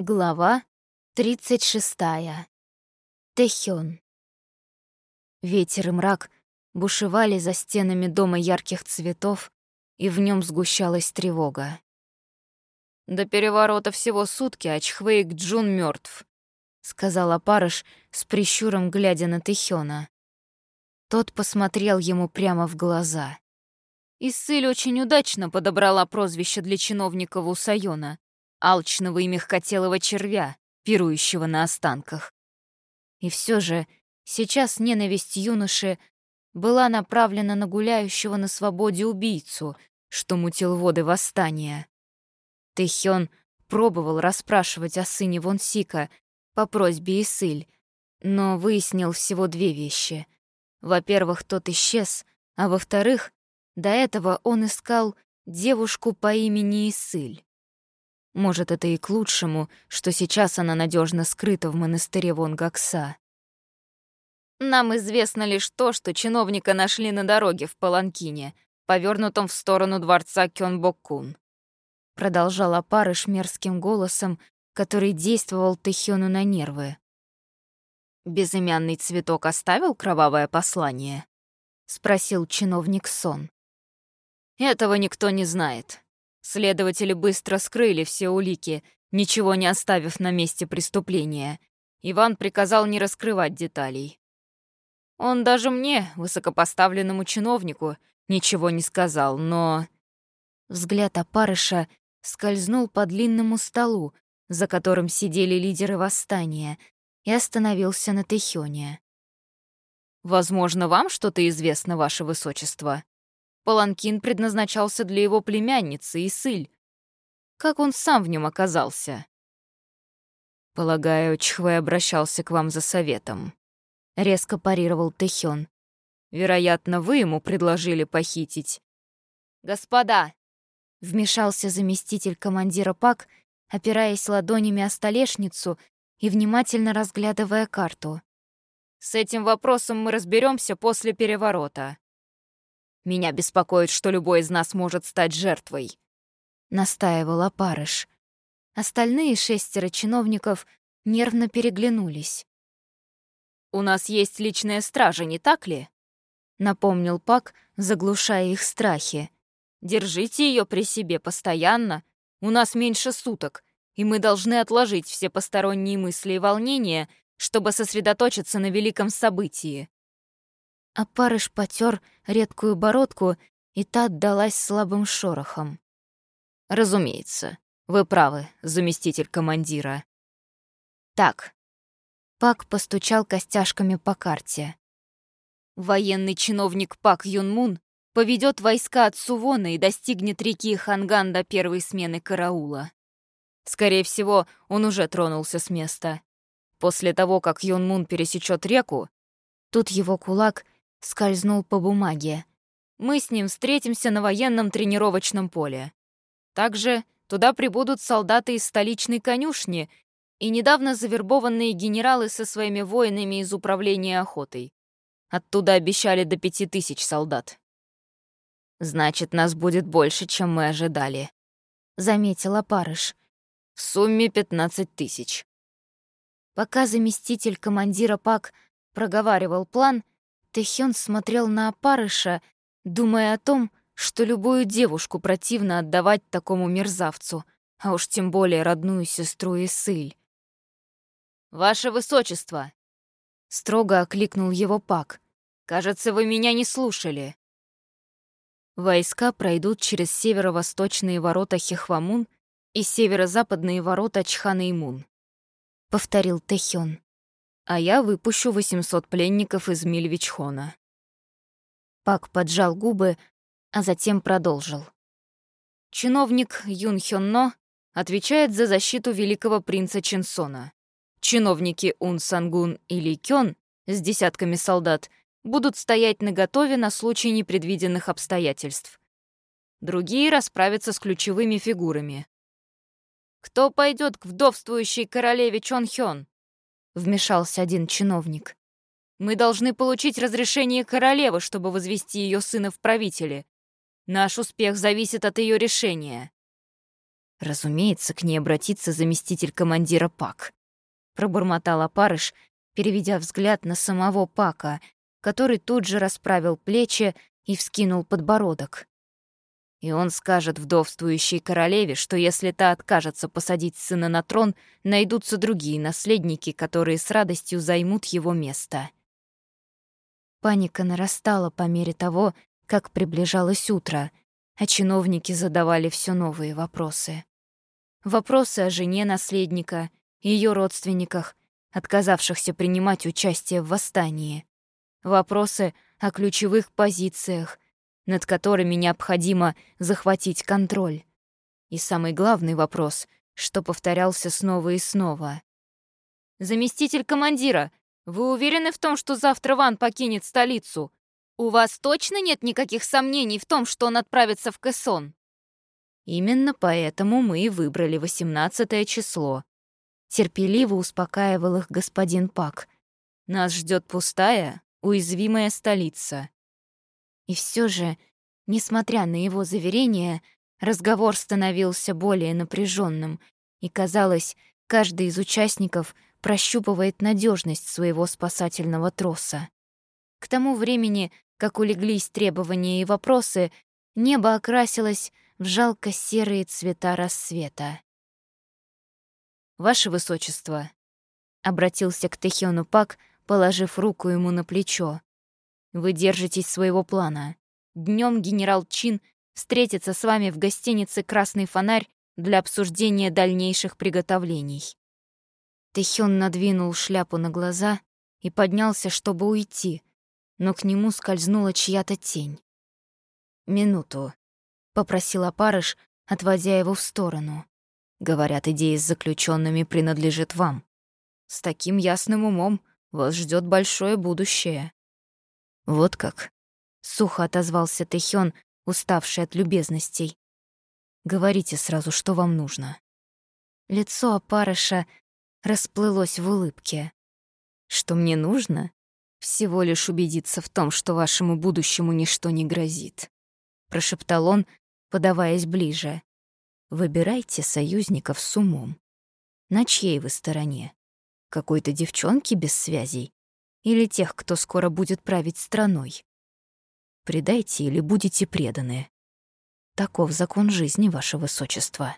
Глава 36. Тэхён. Ветер и мрак бушевали за стенами дома ярких цветов, и в нем сгущалась тревога. «До переворота всего сутки, а Чхвейк Джун мертв, сказала Парыш с прищуром, глядя на Тэхёна. Тот посмотрел ему прямо в глаза. Иссыль очень удачно подобрала прозвище для чиновника Усайона алчного и мягкотелого червя, пирующего на останках. И все же сейчас ненависть юноши была направлена на гуляющего на свободе убийцу, что мутил воды восстания. Тэхён пробовал расспрашивать о сыне Вонсика по просьбе Исыль, но выяснил всего две вещи. Во-первых, тот исчез, а во-вторых, до этого он искал девушку по имени Исыль. Может, это и к лучшему, что сейчас она надежно скрыта в монастыре Вонгакса. Нам известно лишь то, что чиновника нашли на дороге в Паланкине, повернутом в сторону дворца Кёнбоккун. Продолжал опарыш мерзким голосом, который действовал Тэхёну на нервы. «Безымянный цветок оставил кровавое послание?» — спросил чиновник Сон. «Этого никто не знает. Следователи быстро скрыли все улики, ничего не оставив на месте преступления. Иван приказал не раскрывать деталей. Он даже мне, высокопоставленному чиновнику, ничего не сказал, но... Взгляд опарыша скользнул по длинному столу, за которым сидели лидеры восстания, и остановился на Тэхёне. «Возможно, вам что-то известно, ваше высочество?» Паланкин предназначался для его племянницы Исыль. Как он сам в нем оказался? «Полагаю, Чхве обращался к вам за советом», — резко парировал Тэхён. «Вероятно, вы ему предложили похитить». «Господа!» — вмешался заместитель командира ПАК, опираясь ладонями о столешницу и внимательно разглядывая карту. «С этим вопросом мы разберемся после переворота. Меня беспокоит, что любой из нас может стать жертвой», — настаивал опарыш. Остальные шестеро чиновников нервно переглянулись. «У нас есть личная стража, не так ли?» — напомнил Пак, заглушая их страхи. «Держите ее при себе постоянно. У нас меньше суток, и мы должны отложить все посторонние мысли и волнения, чтобы сосредоточиться на великом событии а парыш потер редкую бородку, и та отдалась слабым шорохом. «Разумеется, вы правы, заместитель командира». «Так». Пак постучал костяшками по карте. Военный чиновник Пак Юнмун поведет войска от Сувона и достигнет реки Ханган до первой смены караула. Скорее всего, он уже тронулся с места. После того, как Юнмун пересечет реку, тут его кулак скользнул по бумаге. Мы с ним встретимся на военном тренировочном поле. Также туда прибудут солдаты из столичной конюшни и недавно завербованные генералы со своими воинами из управления охотой. Оттуда обещали до пяти тысяч солдат. «Значит, нас будет больше, чем мы ожидали», — заметила Парыш. «В сумме пятнадцать тысяч». Пока заместитель командира ПАК проговаривал план, Тэхён смотрел на опарыша, думая о том, что любую девушку противно отдавать такому мерзавцу, а уж тем более родную сестру Исыль. «Ваше Высочество!» — строго окликнул его Пак. «Кажется, вы меня не слушали». Войска пройдут через северо-восточные ворота Хехвамун и северо-западные ворота Чханэймун, — повторил Тэхён а я выпущу 800 пленников из Мильвичхона. Пак поджал губы, а затем продолжил. Чиновник Юн Хён Но отвечает за защиту великого принца Чинсона. Чиновники Ун Сангун и Ли Кён с десятками солдат будут стоять наготове на случай непредвиденных обстоятельств. Другие расправятся с ключевыми фигурами. Кто пойдет к вдовствующей королеве Чон Хён? Вмешался один чиновник. «Мы должны получить разрешение королевы, чтобы возвести ее сына в правители. Наш успех зависит от ее решения». Разумеется, к ней обратится заместитель командира ПАК. Пробормотал опарыш, переведя взгляд на самого Пака, который тут же расправил плечи и вскинул подбородок. И он скажет вдовствующей королеве, что если та откажется посадить сына на трон, найдутся другие наследники, которые с радостью займут его место. Паника нарастала по мере того, как приближалось утро, а чиновники задавали все новые вопросы. Вопросы о жене наследника, ее родственниках, отказавшихся принимать участие в восстании. Вопросы о ключевых позициях, над которыми необходимо захватить контроль. И самый главный вопрос, что повторялся снова и снова. «Заместитель командира, вы уверены в том, что завтра Ван покинет столицу? У вас точно нет никаких сомнений в том, что он отправится в Кэсон?» Именно поэтому мы и выбрали 18 число. Терпеливо успокаивал их господин Пак. Нас ждет пустая, уязвимая столица. И все же, несмотря на его заверения, разговор становился более напряженным, и казалось, каждый из участников прощупывает надежность своего спасательного троса. К тому времени, как улеглись требования и вопросы, небо окрасилось в жалко-серые цвета рассвета. «Ваше Высочество», — обратился к Тэхёну Пак, положив руку ему на плечо. «Вы держитесь своего плана. Днем генерал Чин встретится с вами в гостинице «Красный фонарь» для обсуждения дальнейших приготовлений». Тэхён надвинул шляпу на глаза и поднялся, чтобы уйти, но к нему скользнула чья-то тень. «Минуту», попросил опарыш, отводя его в сторону. Говорят, идея с заключенными принадлежит вам. С таким ясным умом вас ждет большое будущее. Вот как. Сухо отозвался Тэхён, уставший от любезностей. Говорите сразу, что вам нужно. Лицо опарыша расплылось в улыбке. Что мне нужно? Всего лишь убедиться в том, что вашему будущему ничто не грозит. Прошептал он, подаваясь ближе. «Выбирайте союзников с умом. На чьей вы стороне? Какой-то девчонки без связей? Или тех, кто скоро будет править страной? Предайте или будете преданы. Таков закон жизни, ваше высочество».